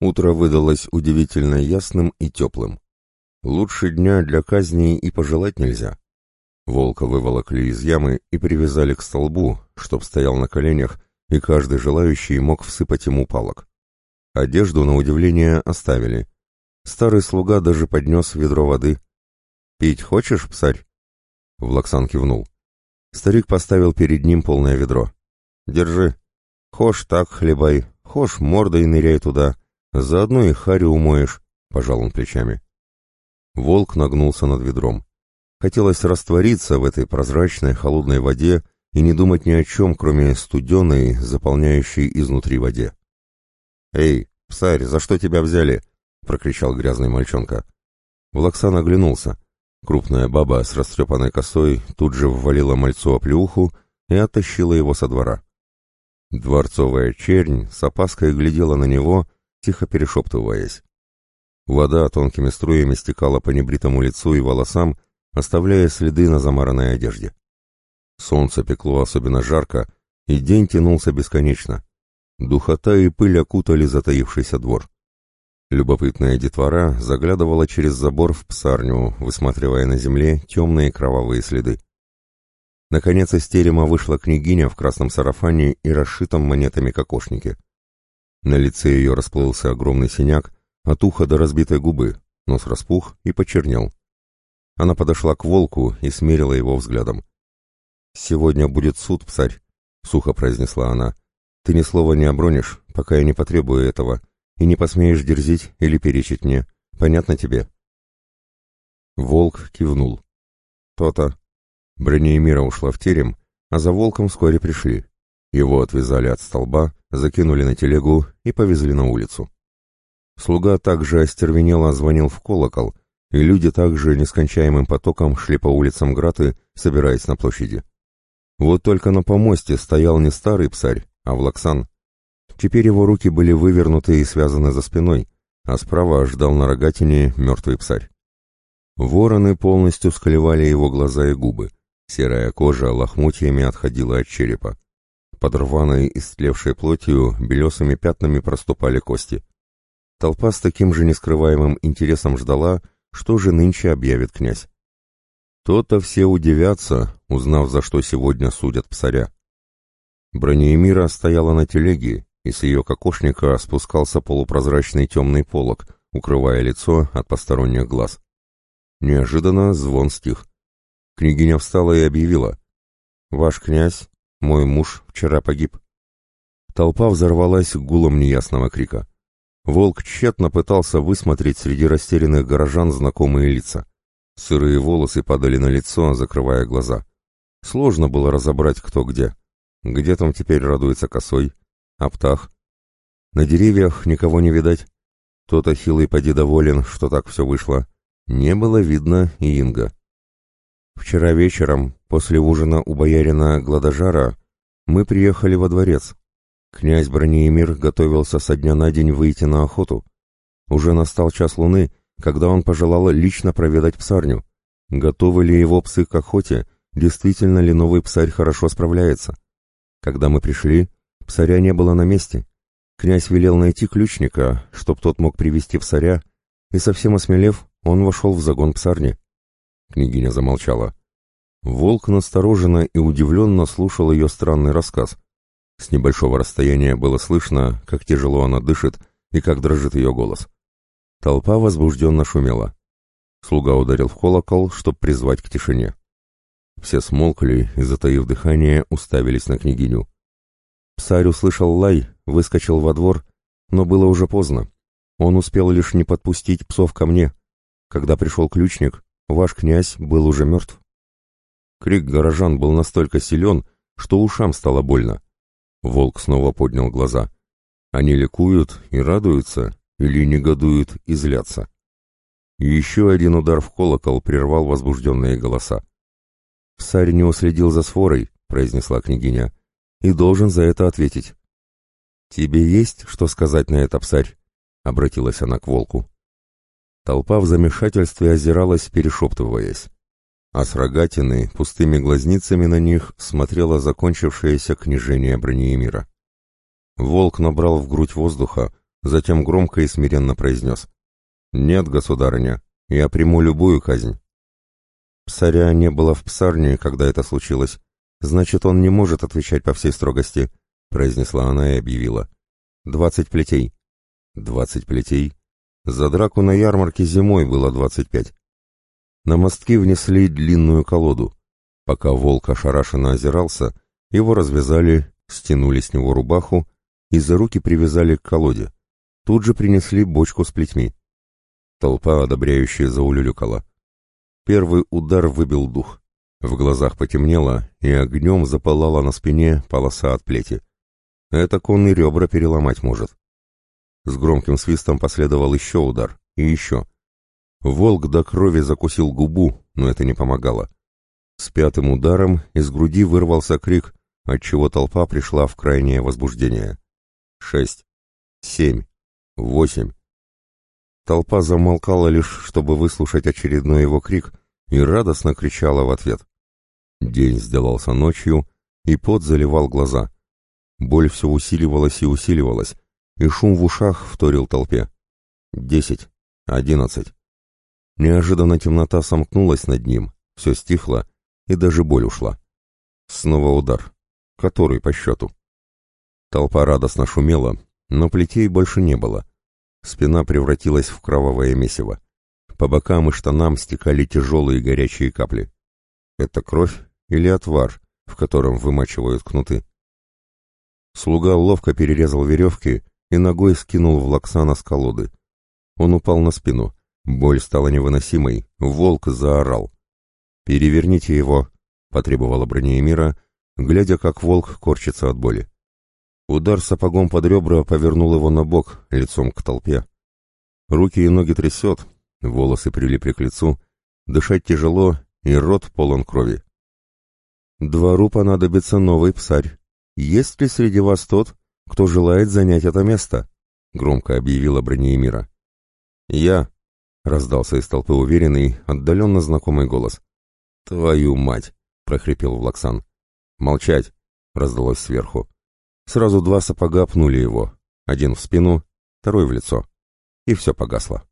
Утро выдалось удивительно ясным и теплым. Лучше дня для казни и пожелать нельзя. Волка выволокли из ямы и привязали к столбу, чтоб стоял на коленях, и каждый желающий мог всыпать ему палок. Одежду, на удивление, оставили. Старый слуга даже поднес ведро воды. «Пить хочешь, псарь?» Влаксан кивнул. Старик поставил перед ним полное ведро. «Держи. Хошь так хлебай, хошь мордой ныряй туда, Заодно и Харри умоешь, — пожал он плечами. Волк нагнулся над ведром. Хотелось раствориться в этой прозрачной холодной воде и не думать ни о чем, кроме студеной, заполняющей изнутри воде. «Эй, псарь, за что тебя взяли?» — прокричал грязный мальчонка. Влаксан оглянулся. Крупная баба с растрепанной косой тут же ввалила мальцу оплеуху и оттащила его со двора. Дворцовая чернь с опаской глядела на него — тихо перешептываясь. Вода тонкими струями стекала по небритому лицу и волосам, оставляя следы на замаранной одежде. Солнце пекло особенно жарко, и день тянулся бесконечно. Духота и пыль окутали затаившийся двор. Любопытная детвора заглядывала через забор в псарню, высматривая на земле темные кровавые следы. Наконец из терема вышла княгиня в красном сарафане и расшитом монетами кокошнике. На лице ее расплылся огромный синяк, от уха до разбитой губы, нос распух и почернел. Она подошла к волку и смерила его взглядом. «Сегодня будет суд, псарь», — сухо произнесла она. «Ты ни слова не обронишь, пока я не потребую этого, и не посмеешь дерзить или перечить мне. Понятно тебе?» Волк кивнул. «То-то». Бронеемира ушла в терем, а за волком вскоре пришли. Его отвязали от столба, закинули на телегу и повезли на улицу. Слуга также остервенело звонил в колокол, и люди также нескончаемым потоком шли по улицам Граты, собираясь на площади. Вот только на помосте стоял не старый псарь, а Влаксан. Теперь его руки были вывернуты и связаны за спиной, а справа ждал на рогатине мертвый псарь. Вороны полностью склевали его глаза и губы, серая кожа лохмотьями отходила от черепа. Под рваной, истлевшей плотью белесыми пятнами проступали кости. Толпа с таким же нескрываемым интересом ждала, что же нынче объявит князь. То-то все удивятся, узнав, за что сегодня судят псаря. Бронеемира стояла на телеге, и с ее кокошника спускался полупрозрачный темный полог, укрывая лицо от посторонних глаз. Неожиданно звон стих. Княгиня встала и объявила. «Ваш князь мой муж вчера погиб. Толпа взорвалась гулом неясного крика. Волк тщетно пытался высмотреть среди растерянных горожан знакомые лица. Сырые волосы падали на лицо, закрывая глаза. Сложно было разобрать, кто где. Где там теперь радуется косой? А птах? На деревьях никого не видать. Тот хилый поди доволен, что так все вышло. Не было видно и Инга. Вчера вечером, после ужина у боярина Гладожара, мы приехали во дворец. Князь Бронеемир готовился со дня на день выйти на охоту. Уже настал час луны, когда он пожелал лично проведать псарню. Готовы ли его псы к охоте, действительно ли новый псарь хорошо справляется? Когда мы пришли, псаря не было на месте. Князь велел найти ключника, чтоб тот мог привести псаря, и совсем осмелев, он вошел в загон псарни. Княгиня замолчала. Волк настороженно и удивленно слушал ее странный рассказ. С небольшого расстояния было слышно, как тяжело она дышит и как дрожит ее голос. Толпа возбужденно шумела. Слуга ударил в колокол, чтобы призвать к тишине. Все смолкли и, затаив дыхание, уставились на княгиню. Псарь услышал лай, выскочил во двор, но было уже поздно. Он успел лишь не подпустить псов ко мне. Когда пришел ключник, Ваш князь был уже мертв. Крик горожан был настолько силен, что ушам стало больно. Волк снова поднял глаза. Они ликуют и радуются, или негодуют и злятся. Еще один удар в колокол прервал возбужденные голоса. «Псарь не уследил за сфорой», — произнесла княгиня, — «и должен за это ответить». «Тебе есть что сказать на это, псарь?» — обратилась она к волку. Толпа в замешательстве озиралась, перешептываясь. А с рогатины, пустыми глазницами на них, смотрело закончившееся княжение Бронеемира. Волк набрал в грудь воздуха, затем громко и смиренно произнес. «Нет, государыня, я приму любую казнь». Псаря не было в псарне, когда это случилось. Значит, он не может отвечать по всей строгости, произнесла она и объявила. Двадцать плетей. Двадцать плетей? За драку на ярмарке зимой было двадцать пять. На мостки внесли длинную колоду. Пока волк ошарашенно озирался, его развязали, стянули с него рубаху и за руки привязали к колоде. Тут же принесли бочку с плетьми. Толпа, одобряющая, заулюлюкала. Первый удар выбил дух. В глазах потемнело, и огнем запалала на спине полоса от плети. Это конный ребра переломать может. С громким свистом последовал еще удар, и еще. Волк до крови закусил губу, но это не помогало. С пятым ударом из груди вырвался крик, отчего толпа пришла в крайнее возбуждение. Шесть, семь, восемь. Толпа замолкала лишь, чтобы выслушать очередной его крик, и радостно кричала в ответ. День сделался ночью, и пот заливал глаза. Боль все усиливалась и усиливалась, и шум в ушах вторил толпе. Десять, одиннадцать. Неожиданно темнота сомкнулась над ним, все стихло, и даже боль ушла. Снова удар. Который по счету? Толпа радостно шумела, но плетей больше не было. Спина превратилась в кровавое месиво. По бокам и штанам стекали тяжелые горячие капли. Это кровь или отвар, в котором вымачивают кнуты? Слуга ловко перерезал веревки и ногой скинул Влаксана с колоды. Он упал на спину, Боль стала невыносимой, волк заорал. «Переверните его», — потребовала Бронеемира, глядя, как волк корчится от боли. Удар сапогом под ребра повернул его на бок, лицом к толпе. Руки и ноги трясет, волосы прилипли к лицу, дышать тяжело, и рот полон крови. «Двору понадобится новый псарь. Есть ли среди вас тот, кто желает занять это место?» — громко объявила Бронеемира. «Я», — раздался из толпы уверенный, отдаленно знакомый голос. «Твою мать!» — прохрипел Влаксан. «Молчать!» — раздалось сверху. Сразу два сапога пнули его. Один в спину, второй в лицо. И все погасло.